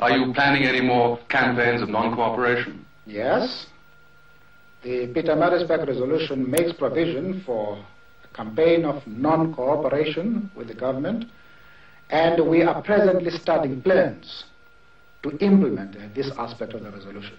Are you planning any more campaigns of non-cooperation? Yes. The Pietermaritzburg resolution makes provision for a campaign of non-cooperation with the government, and we are presently studying plans to implement this aspect of the resolution.